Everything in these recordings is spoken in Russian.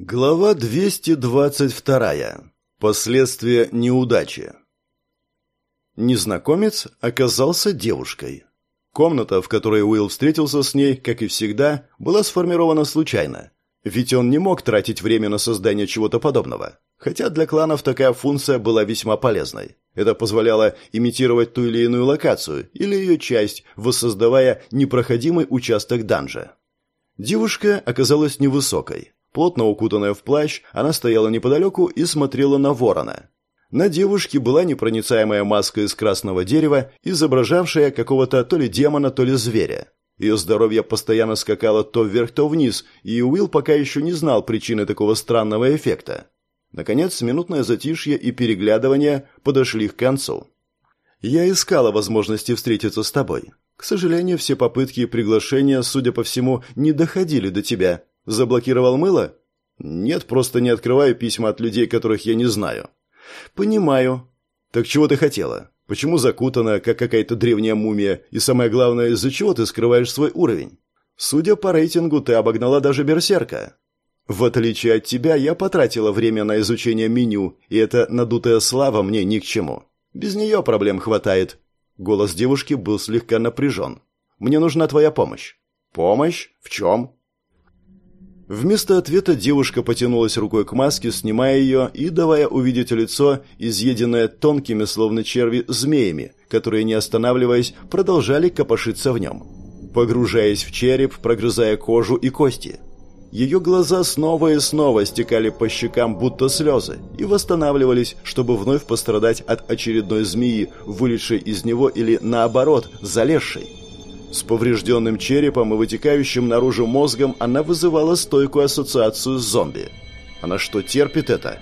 Глава 222. Последствия неудачи. Незнакомец оказался девушкой. Комната, в которой Уилл встретился с ней, как и всегда, была сформирована случайно. Ведь он не мог тратить время на создание чего-то подобного. Хотя для кланов такая функция была весьма полезной. Это позволяло имитировать ту или иную локацию или ее часть, воссоздавая непроходимый участок данжа. Девушка оказалась невысокой. Плотно укутанная в плащ, она стояла неподалеку и смотрела на ворона. На девушке была непроницаемая маска из красного дерева, изображавшая какого-то то ли демона, то ли зверя. Ее здоровье постоянно скакало то вверх, то вниз, и Уилл пока еще не знал причины такого странного эффекта. Наконец, минутное затишье и переглядывание подошли к концу. «Я искала возможности встретиться с тобой. К сожалению, все попытки и приглашения, судя по всему, не доходили до тебя. Заблокировал мыло? Нет, просто не открываю письма от людей, которых я не знаю. Понимаю. Так чего ты хотела? Почему закутана, как какая-то древняя мумия? И самое главное, из-за чего ты скрываешь свой уровень? Судя по рейтингу, ты обогнала даже берсерка. В отличие от тебя, я потратила время на изучение меню, и эта надутая слава мне ни к чему. Без нее проблем хватает. Голос девушки был слегка напряжен. Мне нужна твоя помощь. Помощь? В чем? Вместо ответа девушка потянулась рукой к маске, снимая ее и давая увидеть лицо, изъеденное тонкими, словно черви, змеями, которые, не останавливаясь, продолжали копошиться в нем. Погружаясь в череп, прогрызая кожу и кости. Ее глаза снова и снова стекали по щекам, будто слезы, и восстанавливались, чтобы вновь пострадать от очередной змеи, вылезшей из него или, наоборот, залезшей. С поврежденным черепом и вытекающим наружу мозгом она вызывала стойкую ассоциацию с зомби. Она что, терпит это?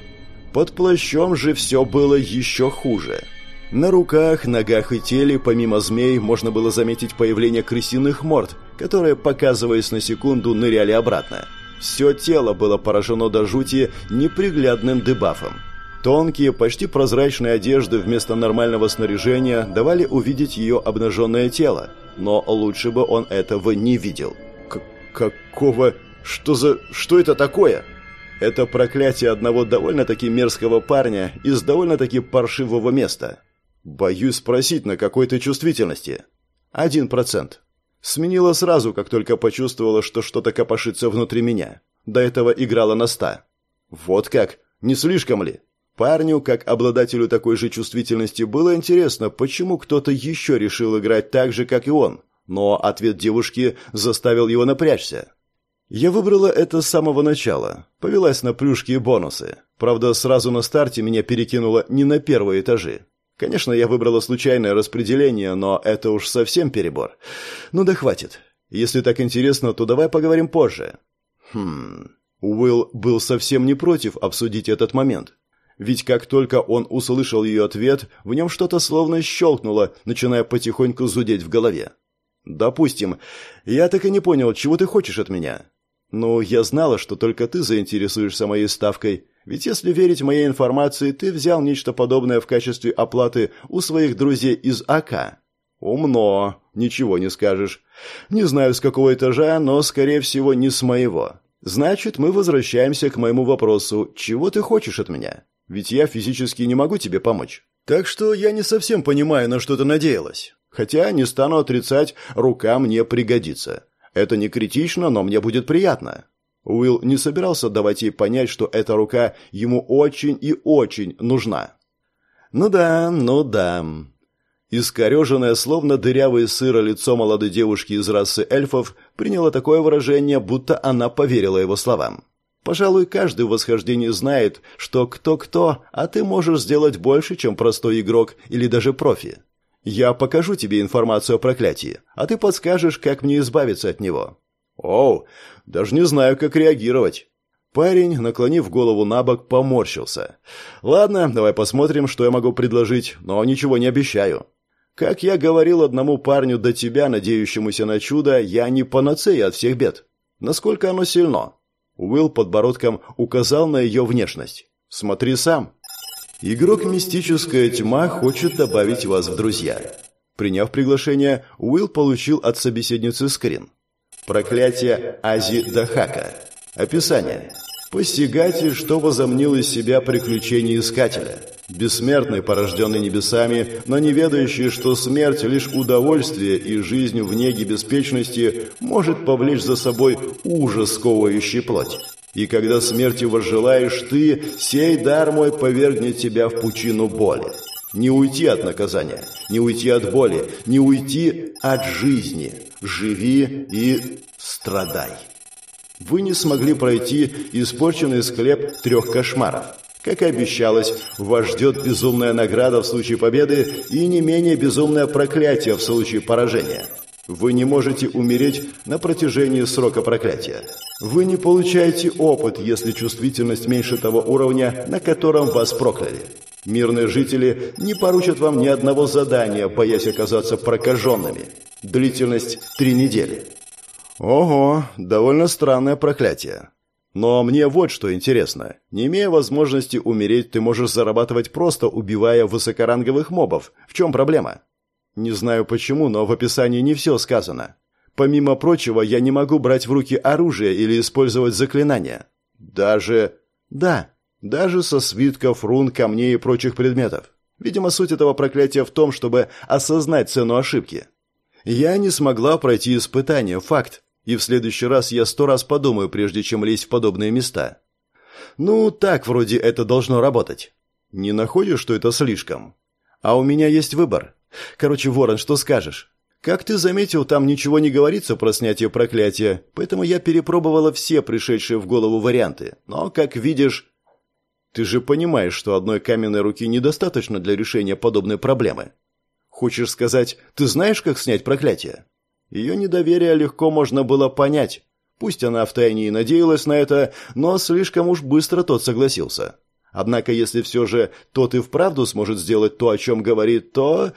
Под плащом же все было еще хуже. На руках, ногах и теле, помимо змей, можно было заметить появление крысиных морд, которые, показываясь на секунду, ныряли обратно. Все тело было поражено до жути неприглядным дебафом. Тонкие, почти прозрачные одежды вместо нормального снаряжения давали увидеть ее обнаженное тело, но лучше бы он этого не видел. К «Какого? Что за... Что это такое?» Это проклятие одного довольно-таки мерзкого парня из довольно-таки паршивого места. Боюсь спросить, на какой ты чувствительности. Один процент. Сменила сразу, как только почувствовала, что что-то копошится внутри меня. До этого играла на ста. Вот как? Не слишком ли? Парню, как обладателю такой же чувствительности, было интересно, почему кто-то еще решил играть так же, как и он. Но ответ девушки заставил его напрячься. Я выбрала это с самого начала. Повелась на плюшки и бонусы. Правда, сразу на старте меня перекинуло не на первые этажи. Конечно, я выбрала случайное распределение, но это уж совсем перебор. Ну да хватит. Если так интересно, то давай поговорим позже. Хм... Уилл был совсем не против обсудить этот момент. Ведь как только он услышал ее ответ, в нем что-то словно щелкнуло, начиная потихоньку зудеть в голове. «Допустим, я так и не понял, чего ты хочешь от меня?» «Ну, я знала, что только ты заинтересуешься моей ставкой, ведь если верить моей информации, ты взял нечто подобное в качестве оплаты у своих друзей из АК». «Умно, ничего не скажешь. Не знаю, с какого этажа, но, скорее всего, не с моего. Значит, мы возвращаемся к моему вопросу. Чего ты хочешь от меня?» Ведь я физически не могу тебе помочь. Так что я не совсем понимаю, на что ты надеялась. Хотя, не стану отрицать, рука мне пригодится. Это не критично, но мне будет приятно». Уилл не собирался давать ей понять, что эта рука ему очень и очень нужна. «Ну да, ну да». Искореженное, словно дырявый сыро лицо молодой девушки из расы эльфов приняло такое выражение, будто она поверила его словам. Пожалуй, каждый в восхождении знает, что кто-кто, а ты можешь сделать больше, чем простой игрок или даже профи. Я покажу тебе информацию о проклятии, а ты подскажешь, как мне избавиться от него. Оу, даже не знаю, как реагировать. Парень, наклонив голову на бок, поморщился. Ладно, давай посмотрим, что я могу предложить, но ничего не обещаю. Как я говорил одному парню до тебя, надеющемуся на чудо, я не панацея от всех бед. Насколько оно сильно? Уилл подбородком указал на ее внешность. «Смотри сам». Игрок «Мистическая тьма» хочет добавить вас в друзья. Приняв приглашение, Уилл получил от собеседницы скрин. Проклятие Ази Дахака. Описание. Посягатель, что возомнил из себя приключение искателя. Бессмертный, порожденный небесами, но не ведающий, что смерть – лишь удовольствие и жизнь в неге беспечности может повлечь за собой ужас, сковывающий плоть. И когда смерти возжелаешь ты, сей дар мой повергнет тебя в пучину боли. Не уйти от наказания, не уйти от боли, не уйти от жизни. Живи и страдай. Вы не смогли пройти испорченный склеп трех кошмаров. Как и обещалось, вас ждет безумная награда в случае победы и не менее безумное проклятие в случае поражения. Вы не можете умереть на протяжении срока проклятия. Вы не получаете опыт, если чувствительность меньше того уровня, на котором вас прокляли. Мирные жители не поручат вам ни одного задания, боясь оказаться прокаженными. Длительность три недели. Ого, довольно странное проклятие. Но мне вот что интересно. Не имея возможности умереть, ты можешь зарабатывать просто убивая высокоранговых мобов. В чем проблема? Не знаю почему, но в описании не все сказано. Помимо прочего, я не могу брать в руки оружие или использовать заклинания. Даже... Да, даже со свитков, рун, камней и прочих предметов. Видимо, суть этого проклятия в том, чтобы осознать цену ошибки. Я не смогла пройти испытание, факт. И в следующий раз я сто раз подумаю, прежде чем лезть в подобные места. Ну, так вроде это должно работать. Не находишь, что это слишком? А у меня есть выбор. Короче, Ворон, что скажешь? Как ты заметил, там ничего не говорится про снятие проклятия, поэтому я перепробовала все пришедшие в голову варианты. Но, как видишь... Ты же понимаешь, что одной каменной руки недостаточно для решения подобной проблемы. Хочешь сказать, ты знаешь, как снять проклятие? Ее недоверие легко можно было понять. Пусть она втайне и надеялась на это, но слишком уж быстро тот согласился. Однако, если все же тот и вправду сможет сделать то, о чем говорит, то...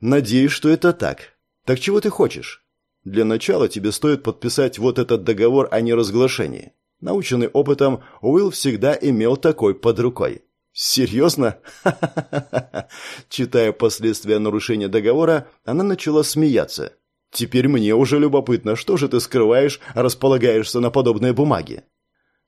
Надеюсь, что это так. Так чего ты хочешь? Для начала тебе стоит подписать вот этот договор о неразглашении. Наученный опытом, Уилл всегда имел такой под рукой. «Серьезно?» Читая последствия нарушения договора, она начала смеяться. «Теперь мне уже любопытно, что же ты скрываешь, располагаешься на подобной бумаге?»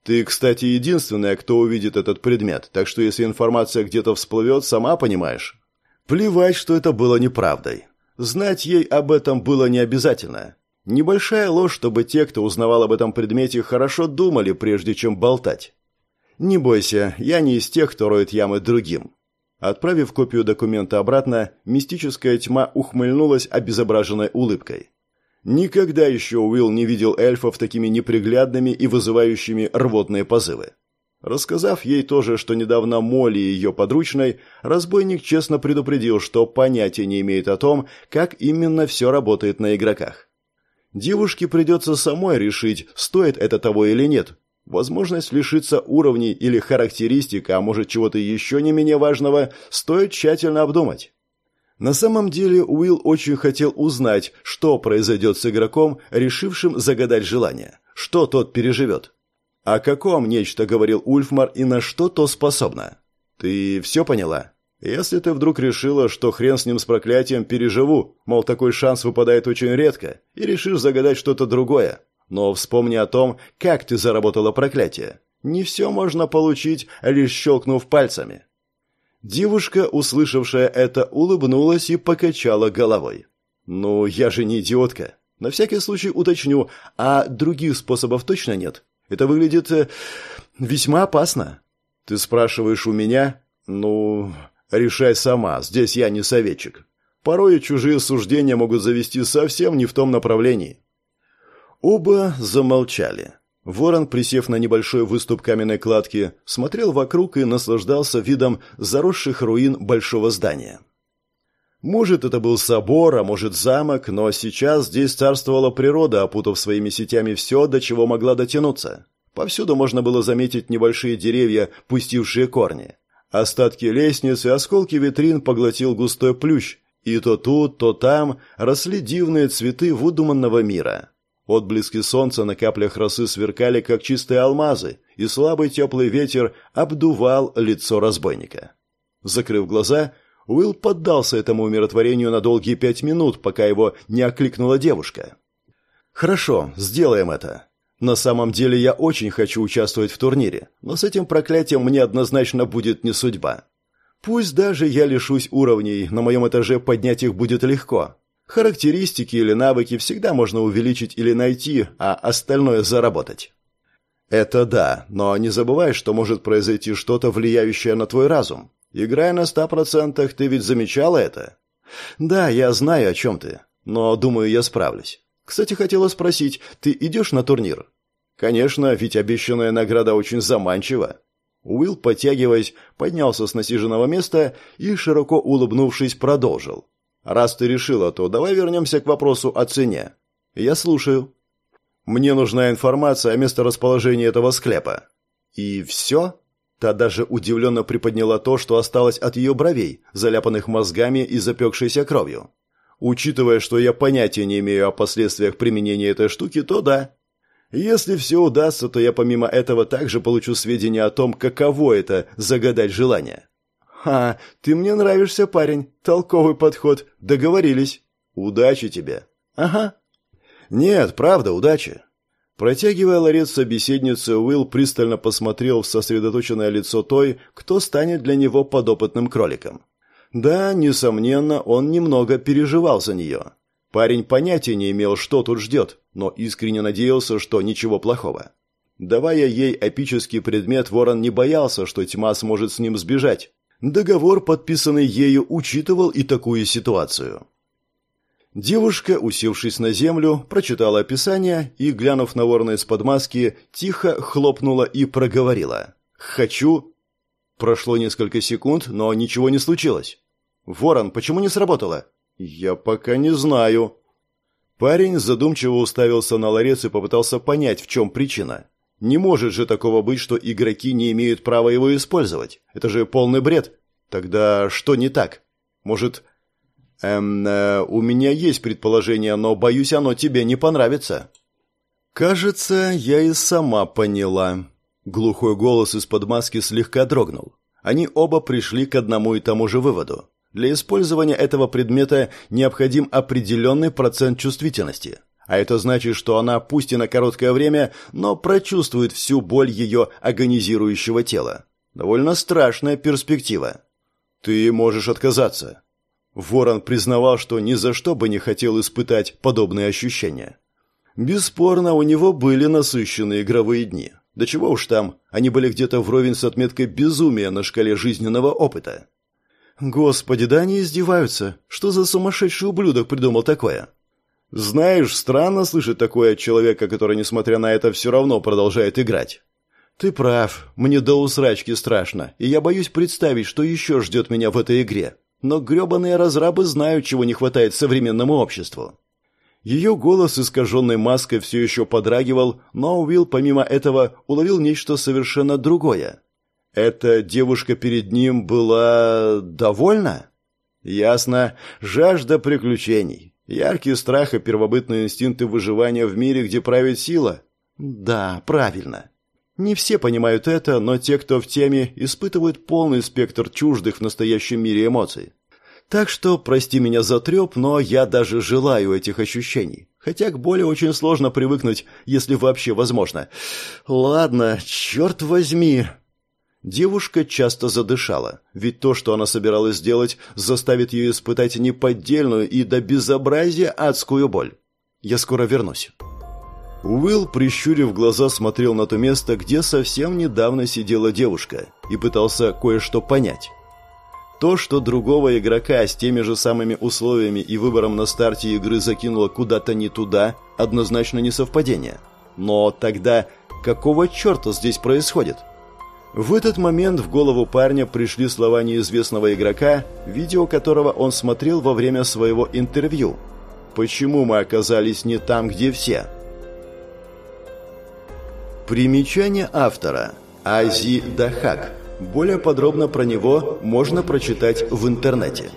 Ты, кстати, единственная, кто увидит этот предмет, так что если информация где-то всплывет, сама понимаешь. Плевать, что это было неправдой. Знать ей об этом было не обязательно. Небольшая ложь, чтобы те, кто узнавал об этом предмете, хорошо думали, прежде чем болтать. Не бойся, я не из тех, кто роет ямы другим. Отправив копию документа обратно, мистическая тьма ухмыльнулась обезображенной улыбкой. Никогда еще Уилл не видел эльфов такими неприглядными и вызывающими рвотные позывы. Рассказав ей тоже, что недавно Молли ее подручной, разбойник честно предупредил, что понятия не имеет о том, как именно все работает на игроках. Девушке придется самой решить, стоит это того или нет. Возможность лишиться уровней или характеристик, а может чего-то еще не менее важного, стоит тщательно обдумать. На самом деле Уилл очень хотел узнать, что произойдет с игроком, решившим загадать желание, что тот переживет. О каком нечто говорил Ульфмар и на что то способно? Ты все поняла? Если ты вдруг решила, что хрен с ним с проклятием переживу, мол, такой шанс выпадает очень редко, и решишь загадать что-то другое, но вспомни о том, как ты заработала проклятие. Не все можно получить, лишь щелкнув пальцами. Девушка, услышавшая это, улыбнулась и покачала головой. «Ну, я же не идиотка. На всякий случай уточню, а других способов точно нет? Это выглядит э, весьма опасно». «Ты спрашиваешь у меня?» «Ну, решай сама, здесь я не советчик. Порой чужие суждения могут завести совсем не в том направлении». Оба замолчали. Ворон, присев на небольшой выступ каменной кладки, смотрел вокруг и наслаждался видом заросших руин большого здания. Может, это был собор, а может, замок, но сейчас здесь царствовала природа, опутав своими сетями все, до чего могла дотянуться. Повсюду можно было заметить небольшие деревья, пустившие корни. Остатки лестниц и осколки витрин поглотил густой плющ, и то тут, то там росли дивные цветы выдуманного мира. Отблески солнца на каплях росы сверкали, как чистые алмазы, и слабый теплый ветер обдувал лицо разбойника. Закрыв глаза, Уилл поддался этому умиротворению на долгие пять минут, пока его не окликнула девушка. «Хорошо, сделаем это. На самом деле я очень хочу участвовать в турнире, но с этим проклятием мне однозначно будет не судьба. Пусть даже я лишусь уровней, на моем этаже поднять их будет легко. Характеристики или навыки всегда можно увеличить или найти, а остальное заработать. Это да, но не забывай, что может произойти что-то, влияющее на твой разум. Играя на ста процентах, ты ведь замечала это? Да, я знаю, о чем ты, но думаю, я справлюсь. Кстати, хотела спросить, ты идешь на турнир? Конечно, ведь обещанная награда очень заманчива. Уилл, подтягиваясь, поднялся с насиженного места и, широко улыбнувшись, продолжил. «Раз ты решила, то давай вернемся к вопросу о цене. Я слушаю». «Мне нужна информация о месторасположении этого склепа». «И все?» Та даже удивленно приподняла то, что осталось от ее бровей, заляпанных мозгами и запекшейся кровью. Учитывая, что я понятия не имею о последствиях применения этой штуки, то да. Если все удастся, то я помимо этого также получу сведения о том, каково это – загадать желание. «Ха, ты мне нравишься, парень. Толковый подход. Договорились. Удачи тебе». «Ага». «Нет, правда, удачи». Протягивая ларец собеседницы, Уилл пристально посмотрел в сосредоточенное лицо той, кто станет для него подопытным кроликом. Да, несомненно, он немного переживал за нее. Парень понятия не имел, что тут ждет, но искренне надеялся, что ничего плохого. Давая ей эпический предмет, Ворон не боялся, что тьма сможет с ним сбежать. Договор, подписанный ею, учитывал и такую ситуацию. Девушка, усевшись на землю, прочитала описание и, глянув на ворона из-под маски, тихо хлопнула и проговорила. «Хочу...» Прошло несколько секунд, но ничего не случилось. «Ворон, почему не сработало?» «Я пока не знаю». Парень задумчиво уставился на ларец и попытался понять, в чем причина. Не может же такого быть, что игроки не имеют права его использовать. Это же полный бред. Тогда что не так? Может... Эм, э, у меня есть предположение, но, боюсь, оно тебе не понравится. Кажется, я и сама поняла. Глухой голос из-под маски слегка дрогнул. Они оба пришли к одному и тому же выводу. Для использования этого предмета необходим определенный процент чувствительности. А это значит, что она, пусть и на короткое время, но прочувствует всю боль ее агонизирующего тела. Довольно страшная перспектива. Ты можешь отказаться. Ворон признавал, что ни за что бы не хотел испытать подобные ощущения. Бесспорно, у него были насыщенные игровые дни. Да чего уж там, они были где-то вровень с отметкой безумия на шкале жизненного опыта. Господи, да они издеваются. Что за сумасшедший ублюдок придумал такое? Знаешь, странно слышать такое от человека, который, несмотря на это, все равно продолжает играть. Ты прав, мне до усрачки страшно, и я боюсь представить, что еще ждет меня в этой игре. Но гребаные разрабы знают, чего не хватает современному обществу. Ее голос, искаженной маской, все еще подрагивал, но Уилл, помимо этого, уловил нечто совершенно другое. Эта девушка перед ним была довольна? Ясно. Жажда приключений. Яркий страх и первобытные инстинкты выживания в мире, где правит сила. Да, правильно. Не все понимают это, но те, кто в теме, испытывают полный спектр чуждых в настоящем мире эмоций. Так что, прости меня за треп, но я даже желаю этих ощущений. Хотя к боли очень сложно привыкнуть, если вообще возможно. Ладно, черт возьми. Девушка часто задышала, ведь то, что она собиралась сделать, заставит ее испытать неподдельную и до безобразия адскую боль. Я скоро вернусь. Уилл, прищурив глаза, смотрел на то место, где совсем недавно сидела девушка, и пытался кое-что понять. То, что другого игрока с теми же самыми условиями и выбором на старте игры закинуло куда-то не туда, однозначно не совпадение. Но тогда какого черта здесь происходит? — в этот момент в голову парня пришли слова неизвестного игрока, видео которого он смотрел во время своего интервью. «Почему мы оказались не там, где все?» Примечание автора. Ази Дахак. Более подробно про него можно прочитать в интернете.